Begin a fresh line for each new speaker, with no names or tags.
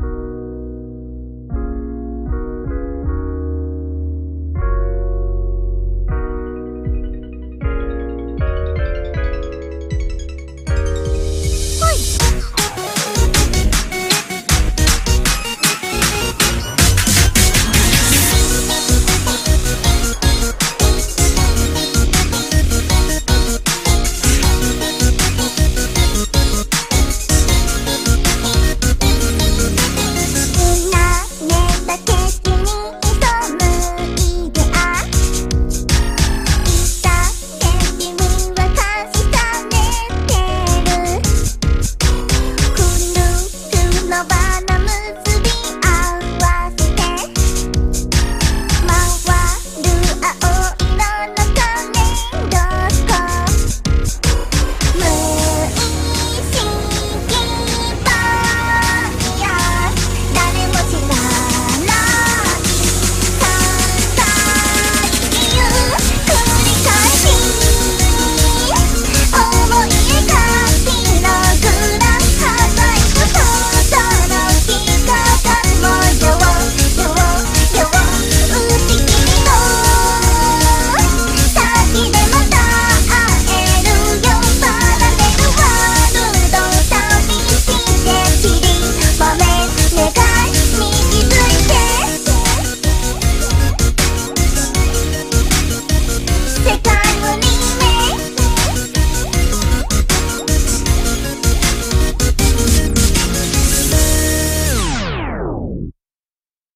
you.